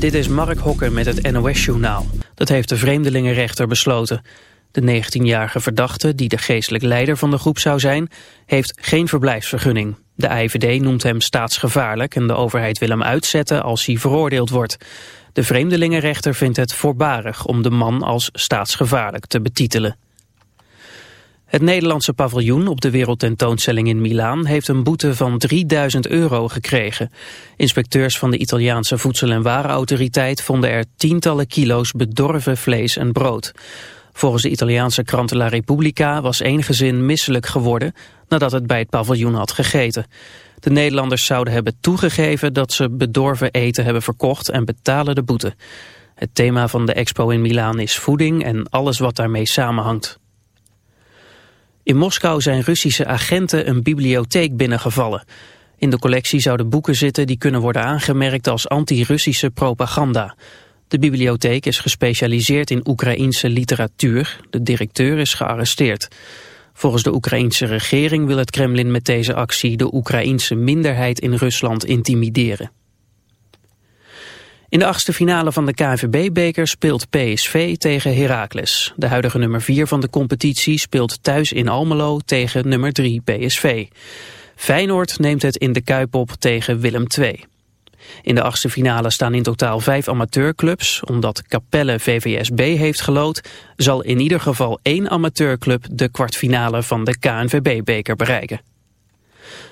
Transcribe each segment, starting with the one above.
Dit is Mark Hokker met het NOS-journaal. Dat heeft de vreemdelingenrechter besloten. De 19-jarige verdachte, die de geestelijk leider van de groep zou zijn... heeft geen verblijfsvergunning. De IVD noemt hem staatsgevaarlijk... en de overheid wil hem uitzetten als hij veroordeeld wordt. De vreemdelingenrechter vindt het voorbarig om de man als staatsgevaarlijk te betitelen. Het Nederlandse paviljoen op de wereldtentoonstelling in Milaan heeft een boete van 3000 euro gekregen. Inspecteurs van de Italiaanse Voedsel- en Warenautoriteit vonden er tientallen kilo's bedorven vlees en brood. Volgens de Italiaanse krant La Repubblica was één gezin misselijk geworden nadat het bij het paviljoen had gegeten. De Nederlanders zouden hebben toegegeven dat ze bedorven eten hebben verkocht en betalen de boete. Het thema van de expo in Milaan is voeding en alles wat daarmee samenhangt. In Moskou zijn Russische agenten een bibliotheek binnengevallen. In de collectie zouden boeken zitten die kunnen worden aangemerkt als anti-Russische propaganda. De bibliotheek is gespecialiseerd in Oekraïense literatuur. De directeur is gearresteerd. Volgens de Oekraïense regering wil het Kremlin met deze actie de Oekraïense minderheid in Rusland intimideren. In de achtste finale van de KNVB-beker speelt PSV tegen Heracles. De huidige nummer 4 van de competitie speelt thuis in Almelo tegen nummer 3 PSV. Feyenoord neemt het in de Kuip op tegen Willem II. In de achtste finale staan in totaal vijf amateurclubs. Omdat Capelle VVSB heeft gelood, zal in ieder geval één amateurclub de kwartfinale van de KNVB-beker bereiken.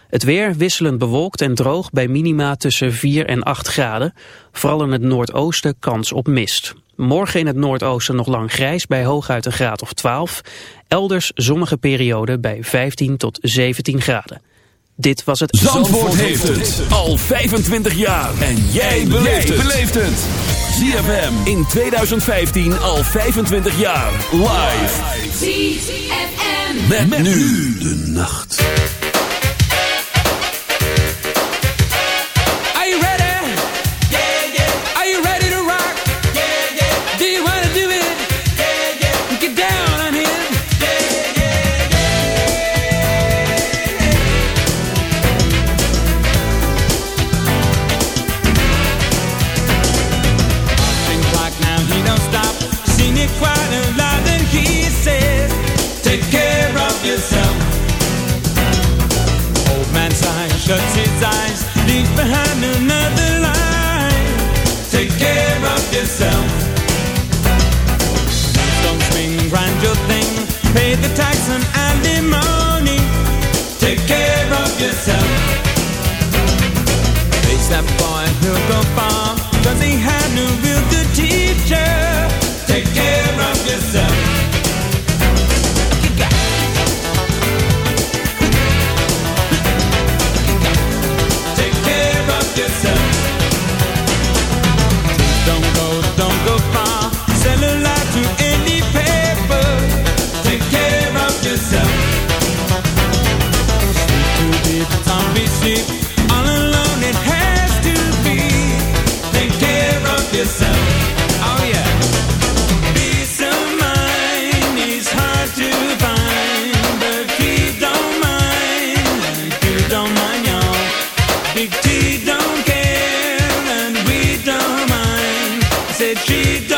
Het weer wisselend bewolkt en droog bij minima tussen 4 en 8 graden. Vooral in het noordoosten kans op mist. Morgen in het noordoosten nog lang grijs bij hooguit een graad of 12. Elders zonnige periode bij 15 tot 17 graden. Dit was het... Zandvoort, heeft het al 25 jaar. En jij beleeft het. ZFM in 2015 al 25 jaar. Live. ZFM. met nu de nacht. Tax alimony. Take care of yourself. Face that boy, he'll go far, cause he had no te.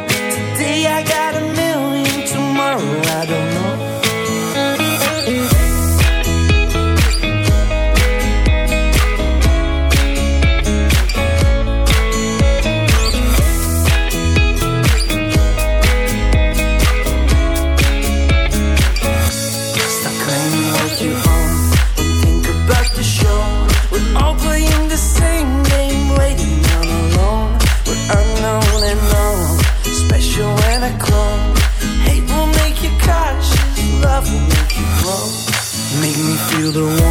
the one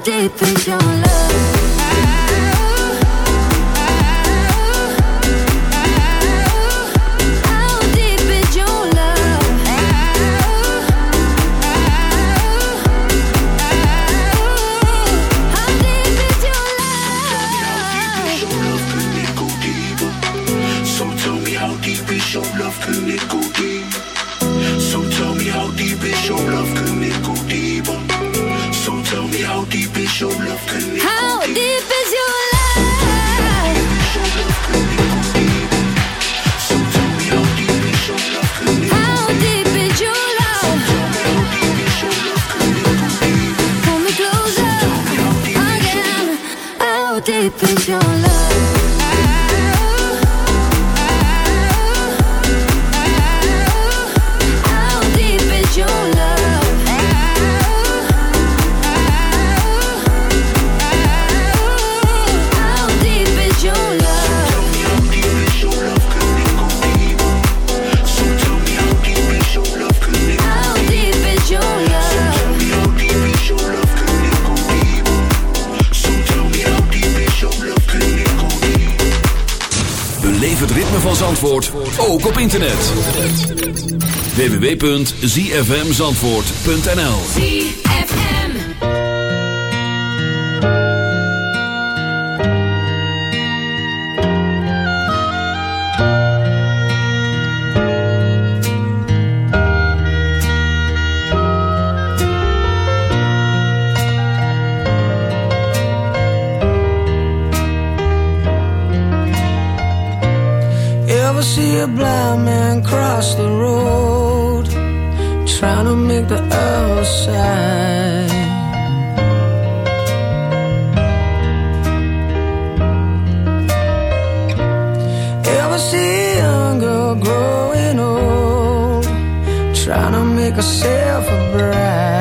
deep is your love. www.zfmzandvoort.nl see a blind man cross the road? trying to make the outside. Ever see a young girl growing old, trying to make herself a bride.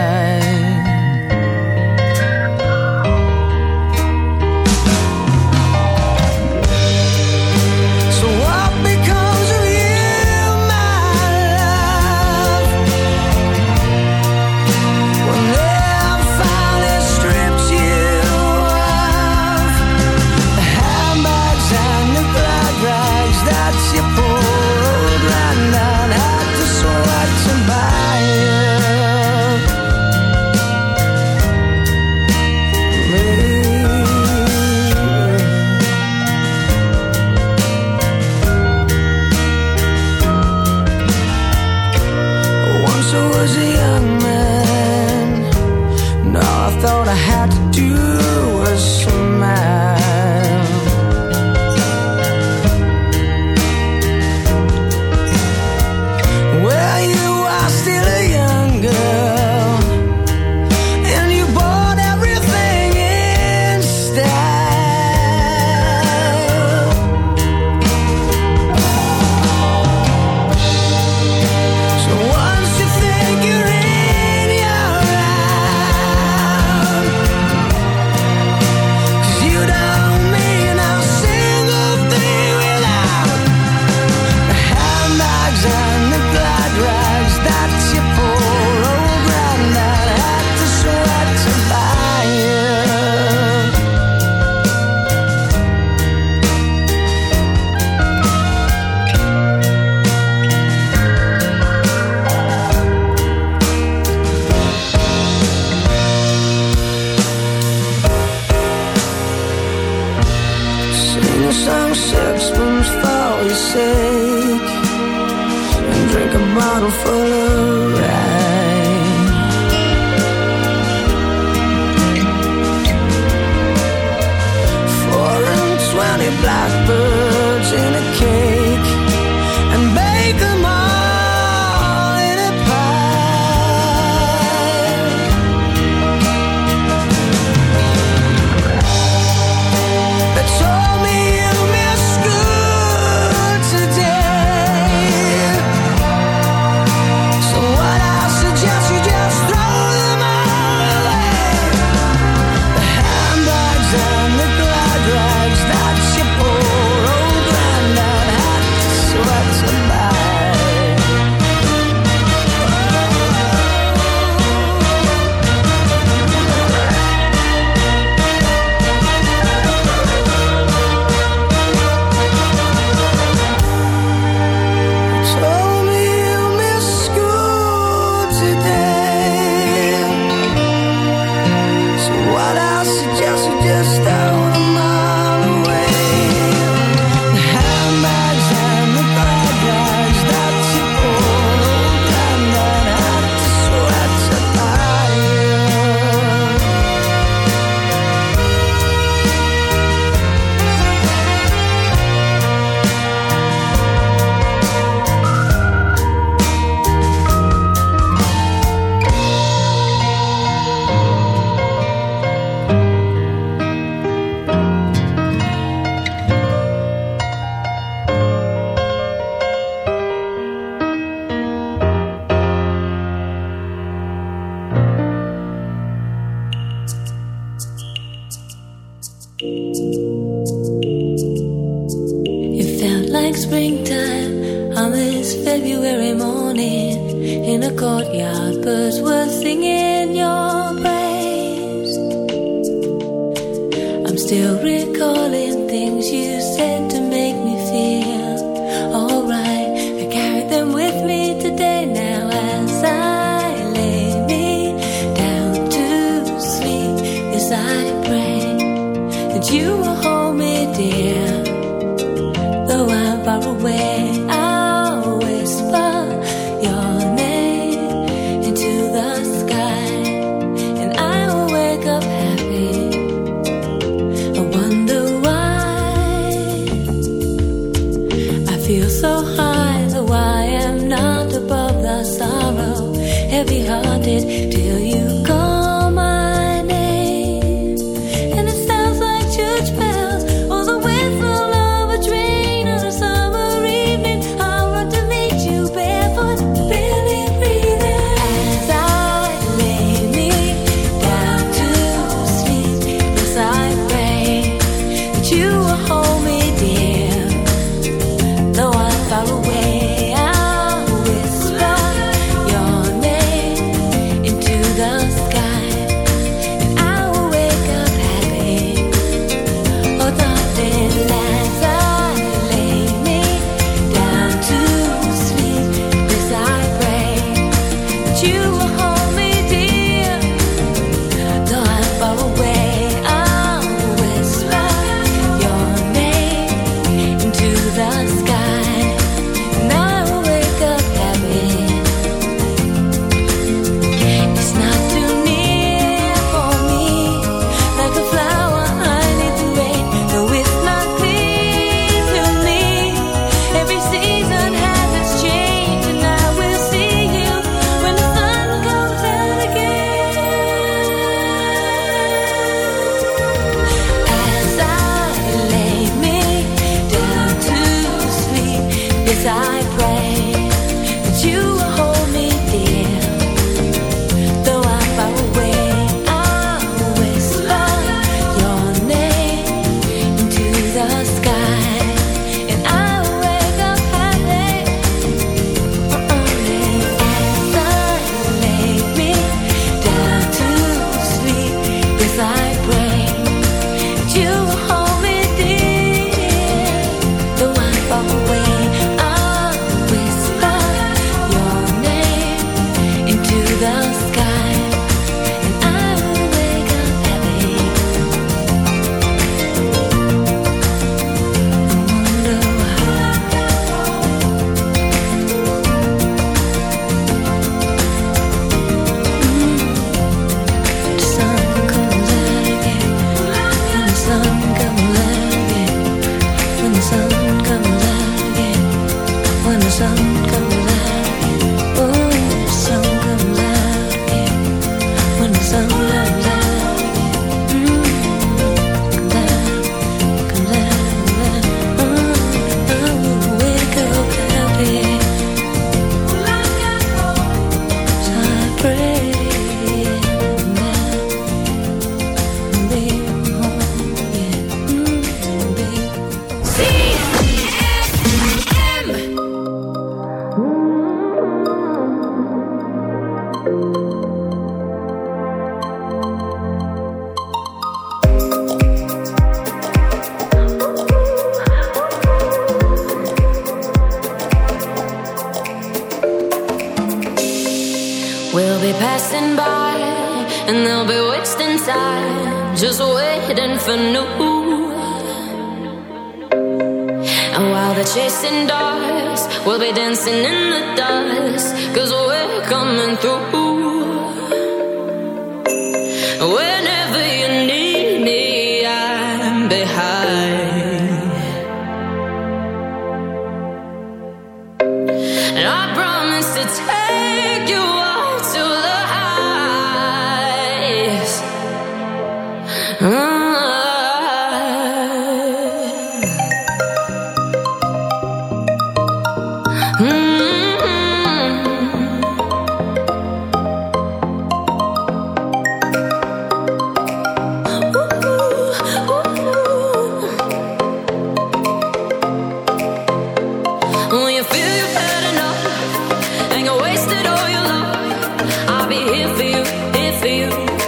if you, if you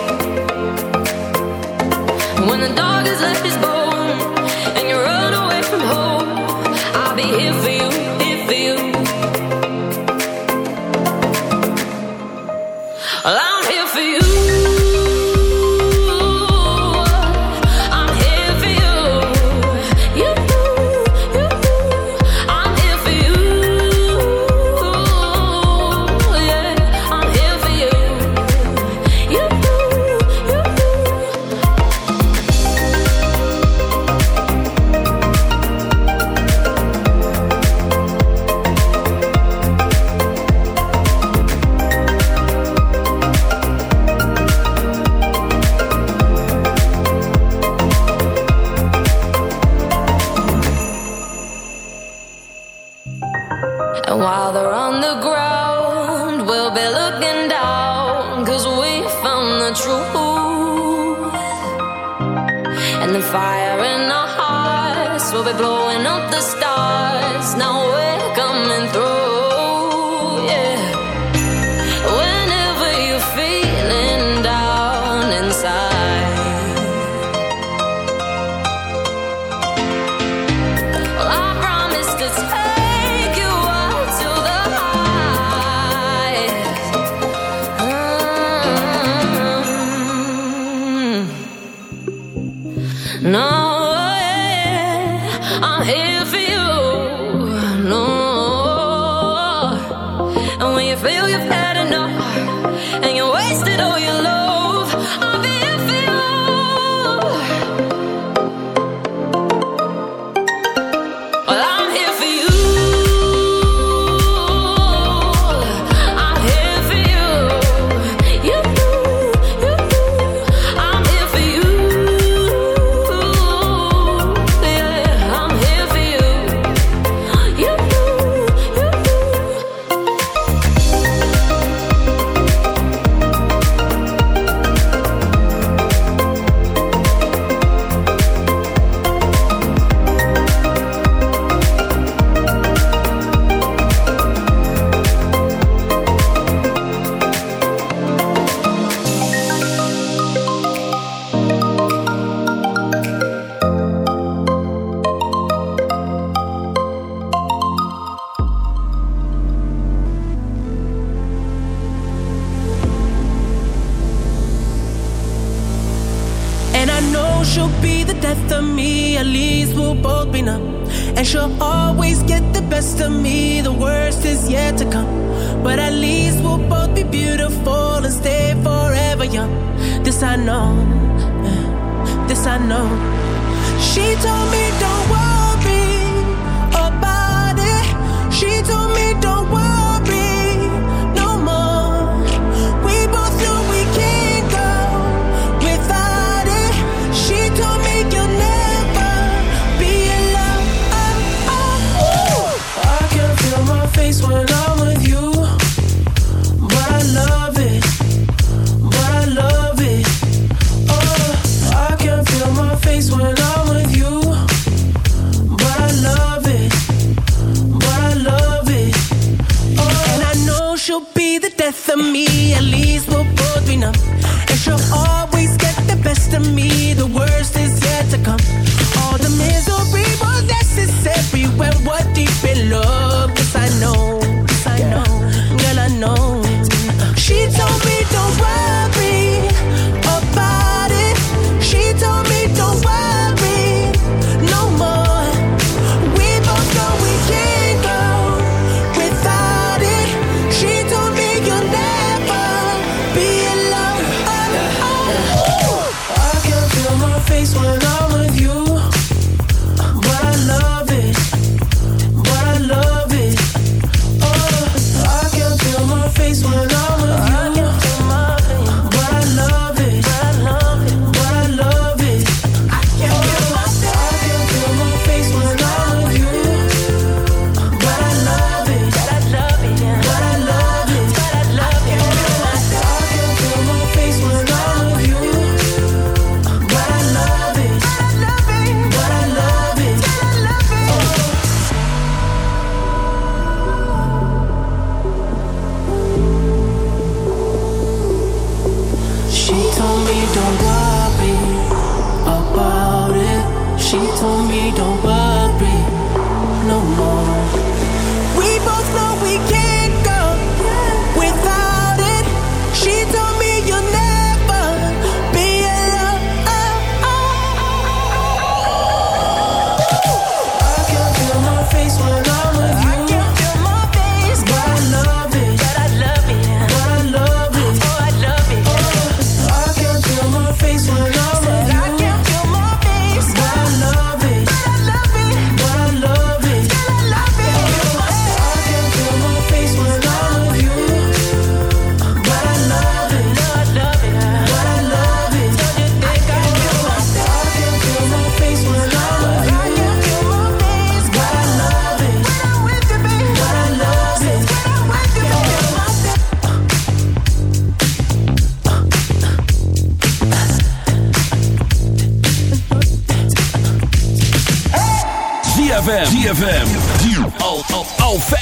Arena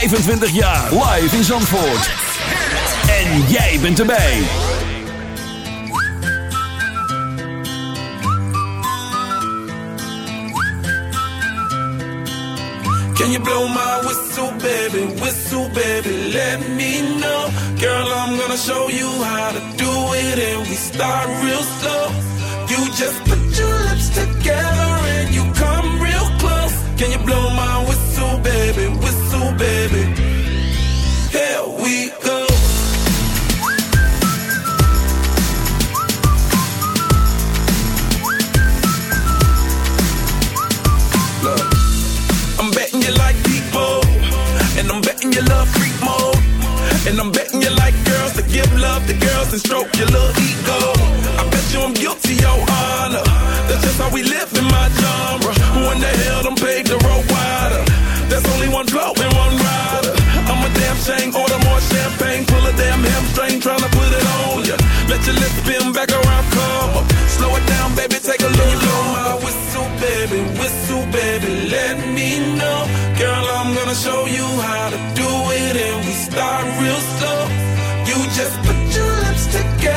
25 jaar. Live in Zandvoort. En jij bent erbij. Can you blow my whistle, baby? Whistle, baby, let me know. Girl, I'm gonna show you how to do it, and we start real slow. You just put your lips together and you come real close. Can you blow my whistle, baby? Whistle, baby. Here we go. Look, I'm betting you like people, and I'm betting you love freak mode, and I'm betting you like girls to give love to girls and stroke your little ego. I bet you I'm guilty, your honor. That's just how we live in my genre. Who in the hell done paved the road wider? There's only one blow and one rider. I'm a damn shame, order more champagne, pull a damn hamstring, tryna put it on ya. Let your lips spin back around, come up. Slow it down, baby, take a little blow my whistle, baby, whistle, baby, let me know. Girl, I'm gonna show you how to do it, and we start real slow. You just put your lips together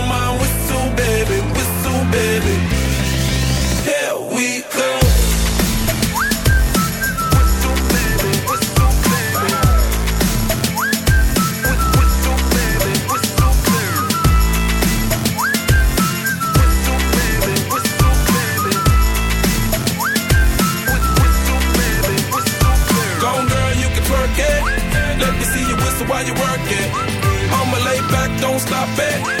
stop it.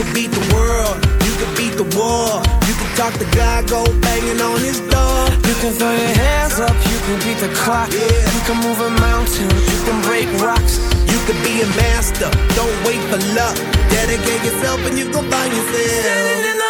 You can beat the world. You can beat the war. You can talk to God, go banging on his door. You can throw your hands up. You can beat the clock. Yeah. You can move a mountain. You can break rocks. You can be a master. Don't wait for luck. Dedicate yourself and you go find yourself.